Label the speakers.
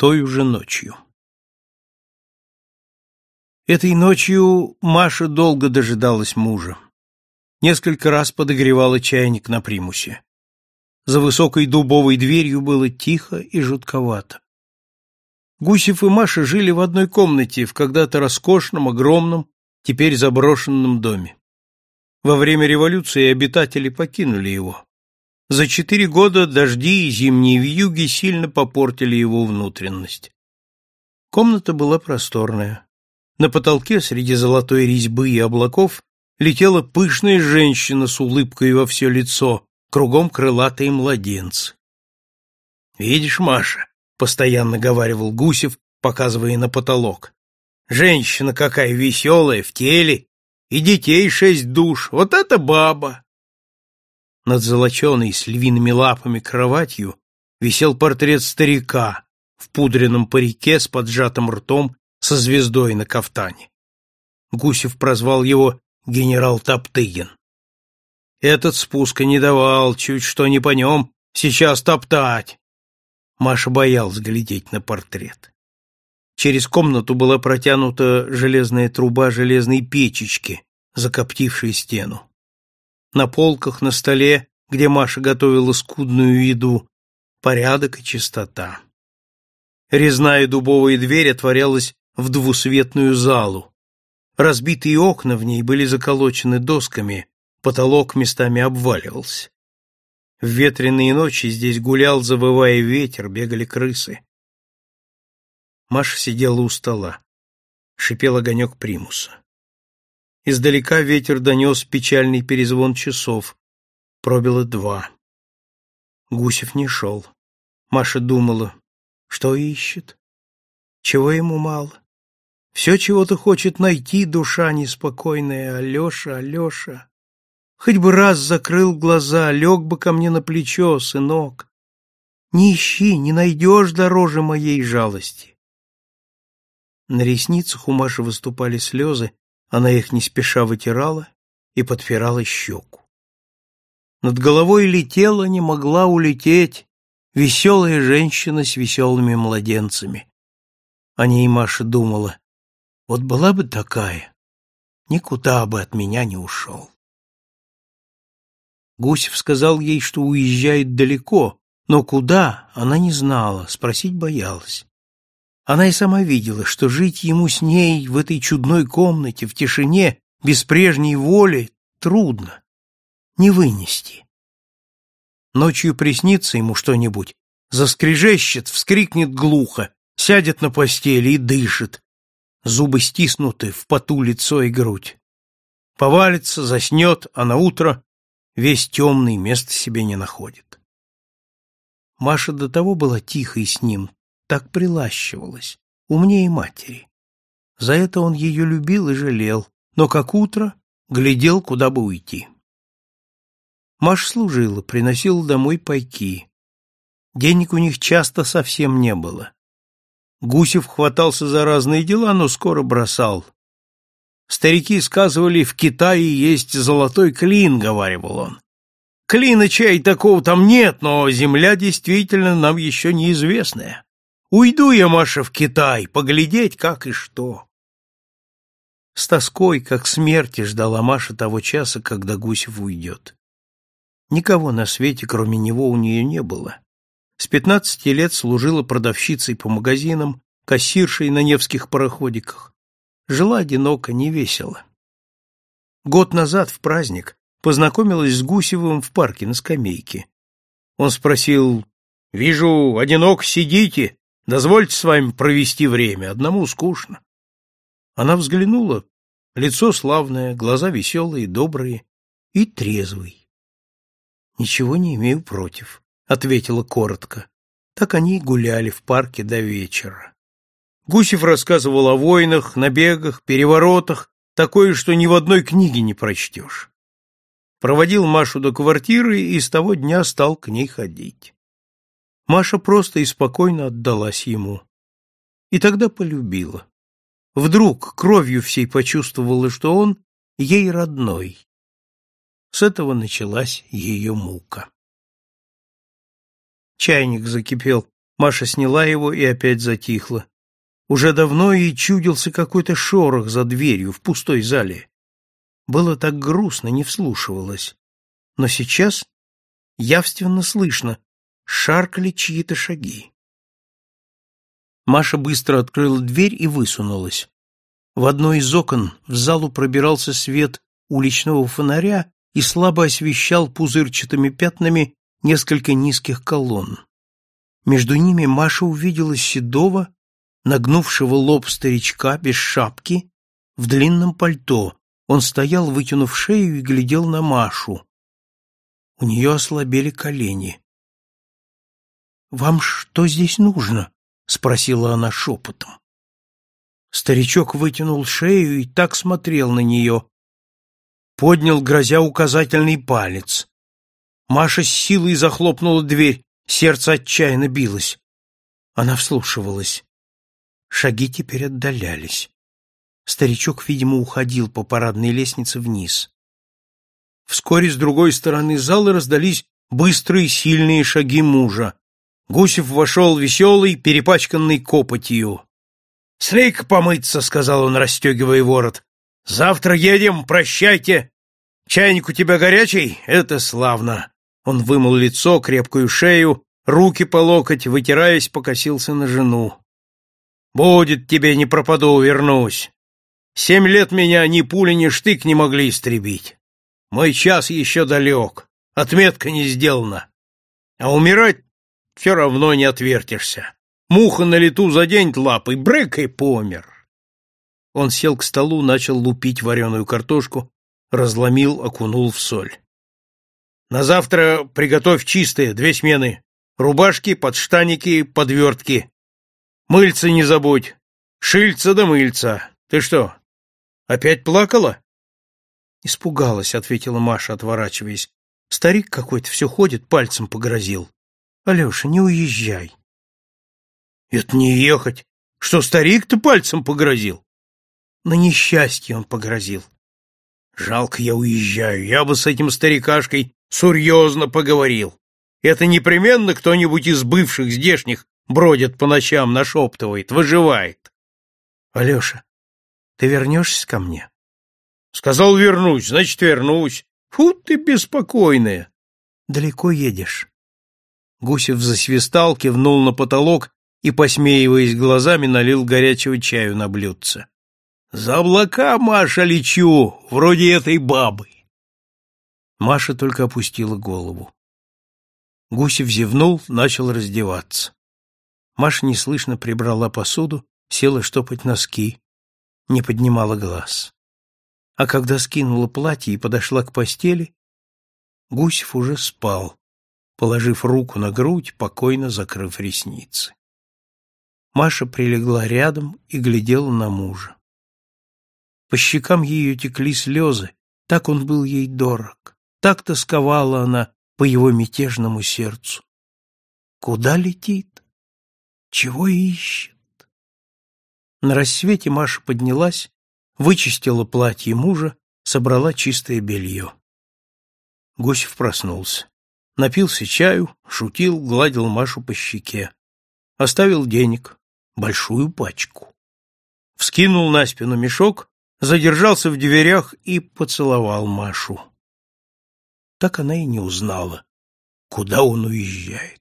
Speaker 1: той уже ночью. Этой ночью Маша долго дожидалась мужа. Несколько раз подогревала чайник на примусе. За высокой дубовой дверью было тихо и жутковато. Гусев и Маша жили в одной комнате в когда-то роскошном, огромном, теперь заброшенном доме. Во время революции обитатели покинули его. За четыре года дожди и зимние вьюги сильно попортили его внутренность. Комната была просторная. На потолке среди золотой резьбы и облаков летела пышная женщина с улыбкой во все лицо, кругом крылатые младенцы. «Видишь, Маша», — постоянно говаривал Гусев, показывая на потолок, «женщина какая веселая, в теле, и детей шесть душ, вот это баба!» Над золоченой с львиными лапами кроватью висел портрет старика в пудренном парике с поджатым ртом со звездой на кафтане. Гусев прозвал его генерал Топтыгин. Этот спуска не давал, чуть что не по нем, сейчас топтать. Маша боялась глядеть на портрет. Через комнату была протянута железная труба железной печечки, закоптившей стену. На полках, на столе, где Маша готовила скудную еду, порядок и чистота. Резная дубовая дверь отворялась в двусветную залу. Разбитые окна в ней были заколочены досками, потолок местами обваливался. В ветреные ночи здесь гулял, завывая ветер, бегали крысы. Маша сидела у стола. Шипел огонек примуса. Издалека ветер донес печальный перезвон часов. Пробило два. Гусев не шел. Маша думала, что ищет, чего ему мало. Все чего-то хочет найти душа неспокойная, Алеша, Алеша. Хоть бы раз закрыл глаза, лег бы ко мне на плечо, сынок. Не ищи, не найдешь дороже моей жалости. На ресницах у Маши выступали слезы, она их не спеша вытирала и подпирала щеку. Над головой летела, не могла улететь, веселая женщина с веселыми младенцами. О ней Маша думала, вот была бы такая, никуда бы от меня не ушел. Гусев сказал ей, что уезжает далеко, но куда, она не знала, спросить боялась. Она и сама видела, что жить ему с ней в этой чудной комнате, в тишине, без прежней воли, трудно, не вынести. Ночью приснится ему что-нибудь, заскрежещет, вскрикнет глухо, сядет на постели и дышит, зубы стиснуты, в поту лицо и грудь. Повалится, заснет, а на утро весь темный место себе не находит. Маша до того была тихой с ним, так прилащивалась, умнее матери. За это он ее любил и жалел, но как утро глядел, куда бы уйти. Маша служила, приносила домой пайки. Денег у них часто совсем не было. Гусев хватался за разные дела, но скоро бросал. Старики сказывали, в Китае есть золотой клин, говаривал он. Клина чай такого там нет, но земля действительно нам еще неизвестная. Уйду я, Маша, в Китай, поглядеть, как и что. С тоской, как смерти, ждала Маша того часа, когда Гусев уйдет. Никого на свете, кроме него, у нее не было. С пятнадцати лет служила продавщицей по магазинам, кассиршей на невских пароходиках. Жила одиноко, невесело. Год назад, в праздник, познакомилась с Гусевым в парке на скамейке. Он спросил, «Вижу, одинок сидите, дозвольте с вами провести время, одному скучно». Она взглянула, лицо славное, глаза веселые, добрые и трезвый. «Ничего не имею против», ответила коротко. Так они и гуляли в парке до вечера. Гусев рассказывал о войнах, набегах, переворотах, такое, что ни в одной книге не прочтешь. Проводил Машу до квартиры и с того дня стал к ней ходить. Маша просто и спокойно отдалась ему. И тогда полюбила. Вдруг кровью всей почувствовала, что он ей родной. С этого началась ее мука. Чайник закипел Маша сняла его и опять затихла. Уже давно ей чудился какой-то шорох за дверью в пустой зале. Было так грустно, не вслушивалась. Но сейчас явственно слышно, шаркали чьи-то шаги. Маша быстро открыла дверь и высунулась. В одно из окон в залу пробирался свет уличного фонаря и слабо освещал пузырчатыми пятнами несколько низких колонн. Между ними Маша увидела седого, нагнувшего лоб старичка без шапки, в длинном пальто. Он стоял, вытянув шею, и глядел на Машу. У нее ослабели колени. «Вам что здесь нужно?» — спросила она шепотом. Старичок вытянул шею и так смотрел на нее. Поднял, грозя указательный палец. Маша с силой захлопнула дверь, сердце отчаянно билось. Она вслушивалась. Шаги теперь отдалялись. Старичок, видимо, уходил по парадной лестнице вниз. Вскоре с другой стороны зала раздались быстрые сильные шаги мужа. Гусев вошел веселый, перепачканный копотью. — Слейка помыться, — сказал он, расстегивая ворот. — Завтра едем, прощайте. Чайник у тебя горячий? Это славно. Он вымыл лицо, крепкую шею, руки по локоть, вытираясь, покосился на жену. Будет тебе, не пропаду, вернусь. Семь лет меня ни пули, ни штык не могли истребить. Мой час еще далек, отметка не сделана. А умирать все равно не отвертишься. Муха на лету заденет лапой, брык и помер. Он сел к столу, начал лупить вареную картошку, разломил, окунул в соль. На завтра приготовь чистые, две смены. Рубашки, подштаники, подвертки. Мыльца не забудь. Шильца да мыльца. Ты что, опять плакала?
Speaker 2: Испугалась, ответила Маша, отворачиваясь. Старик какой-то все ходит, пальцем погрозил. Алеша, не уезжай.
Speaker 1: Это не ехать. Что, старик-то пальцем погрозил?
Speaker 2: На несчастье он погрозил.
Speaker 1: Жалко, я уезжаю. Я бы с этим старикашкой серьезно поговорил. Это непременно кто-нибудь из бывших здешних бродит по ночам, нашептывает, выживает.
Speaker 2: Алеша, ты вернешься ко мне?
Speaker 1: Сказал, вернусь, значит, вернусь. Фу ты беспокойная.
Speaker 2: Далеко едешь. Гусев засвистал, кивнул на потолок и, посмеиваясь глазами, налил горячего чаю на блюдце.
Speaker 1: За облака, Маша, лечу, вроде этой бабы.
Speaker 2: Маша только опустила голову. Гусев зевнул, начал раздеваться. Маша неслышно прибрала посуду, села штопать носки, не поднимала глаз. А когда скинула платье и подошла к постели, Гусев уже спал, положив руку на грудь, покойно закрыв ресницы. Маша прилегла рядом и глядела на мужа. По щекам ее текли слезы, так он был ей дорог, так тосковала она по его мятежному сердцу. Куда летит? Чего ищет? На рассвете Маша поднялась, вычистила платье мужа, собрала чистое белье. Гусев проснулся. Напился чаю, шутил, гладил Машу по щеке. Оставил денег, большую пачку. Вскинул на спину мешок, задержался в дверях и поцеловал Машу. Так она и не узнала, куда он уезжает.